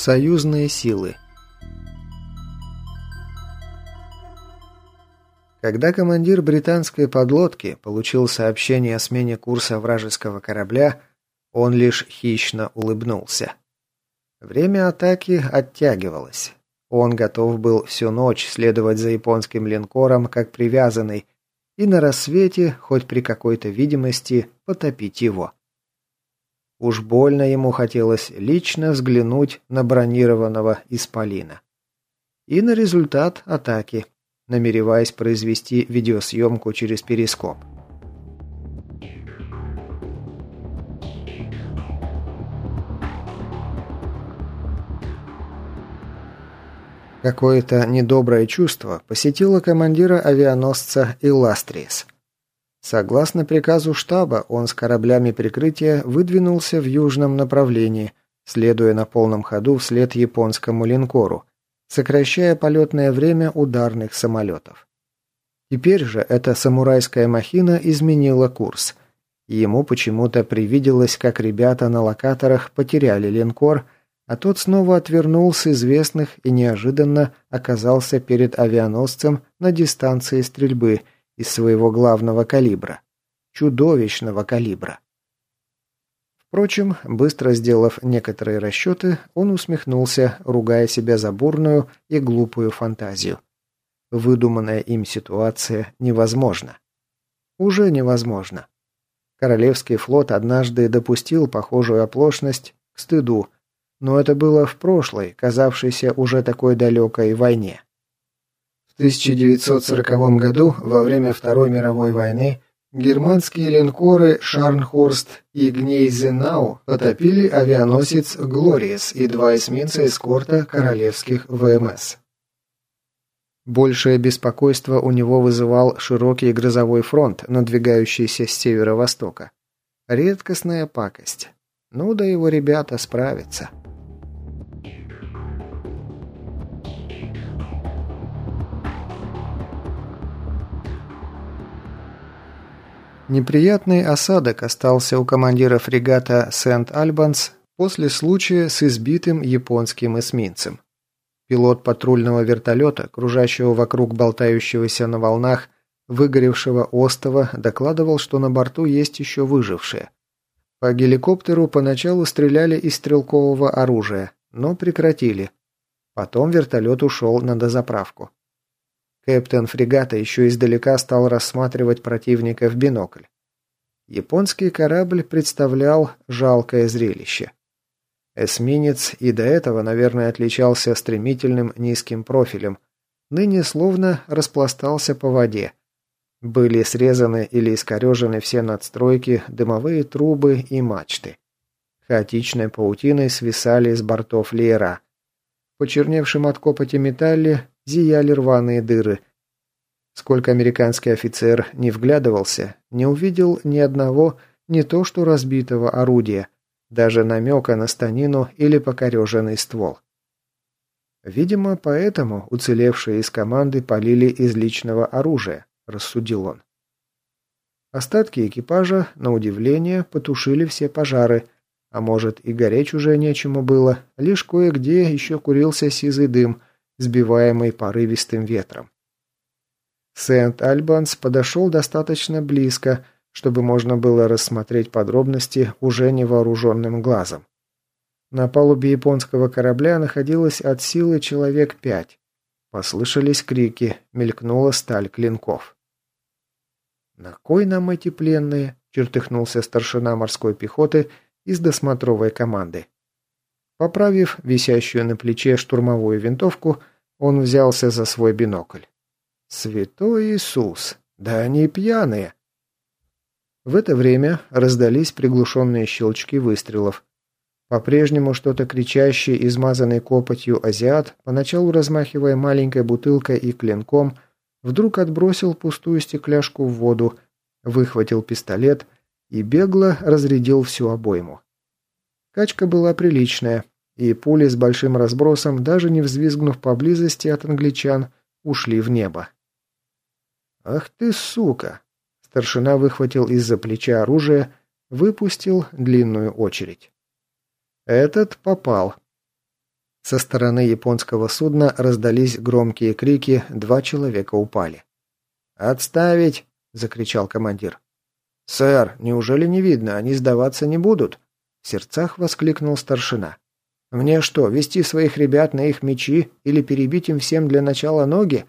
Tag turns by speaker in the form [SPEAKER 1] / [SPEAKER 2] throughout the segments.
[SPEAKER 1] Союзные силы Когда командир британской подлодки получил сообщение о смене курса вражеского корабля, он лишь хищно улыбнулся. Время атаки оттягивалось. Он готов был всю ночь следовать за японским линкором, как привязанный, и на рассвете, хоть при какой-то видимости, потопить его. Уж больно ему хотелось лично взглянуть на бронированного исполина. И на результат атаки, намереваясь произвести видеосъемку через перископ. Какое-то недоброе чувство посетило командира авианосца Иластриес. Согласно приказу штаба, он с кораблями прикрытия выдвинулся в южном направлении, следуя на полном ходу вслед японскому линкору, сокращая полетное время ударных самолетов. Теперь же эта самурайская махина изменила курс. ему почему-то привиделось, как ребята на локаторах потеряли линкор, а тот снова отвернул с известных и неожиданно оказался перед авианосцем на дистанции стрельбы – из своего главного калибра. Чудовищного калибра. Впрочем, быстро сделав некоторые расчеты, он усмехнулся, ругая себя за бурную и глупую фантазию. Выдуманная им ситуация невозможна. Уже невозможно. Королевский флот однажды допустил похожую оплошность к стыду, но это было в прошлой, казавшейся уже такой далекой войне.
[SPEAKER 2] 1940 году, во время Второй мировой войны, германские линкоры «Шарнхорст» и «Гнейзенау» потопили авианосец «Глориес» и два эсминца эскорта королевских ВМС.
[SPEAKER 1] Большее беспокойство у него вызывал широкий грозовой фронт, надвигающийся с северо-востока. Редкостная пакость. Ну да его ребята справятся. Неприятный осадок остался у командира фрегата «Сент-Альбанс» после случая с избитым японским эсминцем. Пилот патрульного вертолета, кружащего вокруг болтающегося на волнах выгоревшего остова, докладывал, что на борту есть еще выжившие. По геликоптеру поначалу стреляли из стрелкового оружия, но прекратили. Потом вертолет ушел на дозаправку. Кэптен фрегата еще издалека стал рассматривать противника в бинокль. Японский корабль представлял жалкое зрелище. Эсминец и до этого, наверное, отличался стремительным низким профилем. Ныне словно распластался по воде. Были срезаны или искорежены все надстройки, дымовые трубы и мачты. Хаотичной паутиной свисали с бортов леера. Почерневшим от копоти металле зияли рваные дыры. Сколько американский офицер не вглядывался, не увидел ни одного, не то что разбитого орудия, даже намека на станину или покореженный ствол. Видимо, поэтому уцелевшие из команды полили из личного оружия, рассудил он. Остатки экипажа, на удивление, потушили все пожары, а может и гореть уже нечему было, лишь кое-где еще курился сизый дым, сбиваемый порывистым ветром. Сент-Альбанс подошел достаточно близко, чтобы можно было рассмотреть подробности уже невооруженным глазом. На палубе японского корабля находилось от силы человек пять. Послышались крики, мелькнула сталь клинков. «На кой нам эти пленные?» – чертыхнулся старшина морской пехоты из досмотровой команды. Поправив висящую на плече штурмовую винтовку, он взялся за свой бинокль. «Святой Иисус! Да они пьяные!» В это время раздались приглушенные щелчки выстрелов. По-прежнему что-то кричащий, измазанный копотью азиат, поначалу размахивая маленькой бутылкой и клинком, вдруг отбросил пустую стекляшку в воду, выхватил пистолет и бегло разрядил всю обойму. Качка была приличная, и пули с большим разбросом, даже не взвизгнув поблизости от англичан, ушли в небо. «Ах ты, сука!» Старшина выхватил из-за плеча оружие, выпустил длинную очередь. Этот попал. Со стороны японского судна раздались громкие крики, два человека упали. «Отставить!» – закричал командир. «Сэр, неужели не видно? Они сдаваться не будут?» В сердцах воскликнул старшина. «Мне что, вести своих ребят на их мечи или перебить им всем для начала ноги?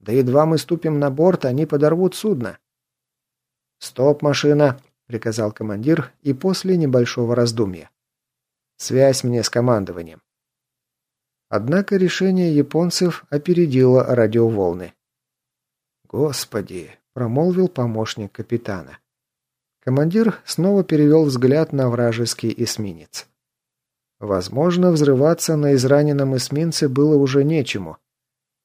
[SPEAKER 1] Да едва мы ступим на борт, они подорвут судно». «Стоп, машина!» – приказал командир и после небольшого раздумья. «Связь мне с командованием». Однако решение японцев опередило радиоволны. «Господи!» – промолвил помощник капитана. Командир снова перевел взгляд на вражеский эсминец. Возможно, взрываться на израненном эсминце было уже нечему.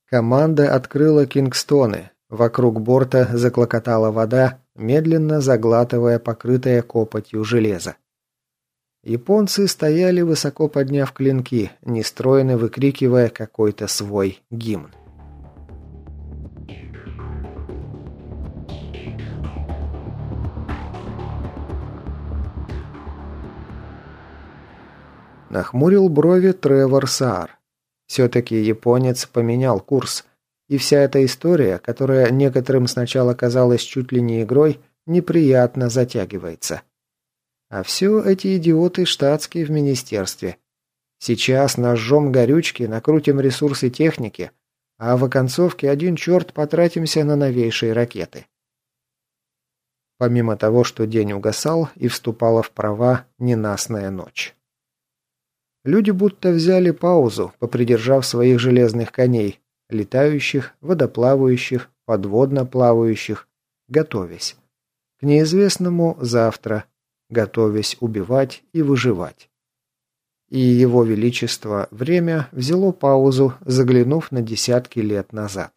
[SPEAKER 1] Команда открыла кингстоны. Вокруг борта заклокотала вода, медленно заглатывая покрытое копотью железо. Японцы стояли, высоко подняв клинки, нестройно выкрикивая какой-то свой гимн. Нахмурил брови Тревор Саар. Все-таки японец поменял курс. И вся эта история, которая некоторым сначала казалась чуть ли не игрой, неприятно затягивается. А все эти идиоты штатские в министерстве. Сейчас нажжем горючки, накрутим ресурсы техники, а в оконцовке один черт потратимся на новейшие ракеты. Помимо того, что день угасал и вступала в права ненастная ночь. Люди будто взяли паузу, попридержав своих железных коней, летающих, водоплавающих, подводно плавающих, готовясь. К неизвестному завтра, готовясь убивать и выживать. И его величество время взяло паузу, заглянув на десятки лет назад.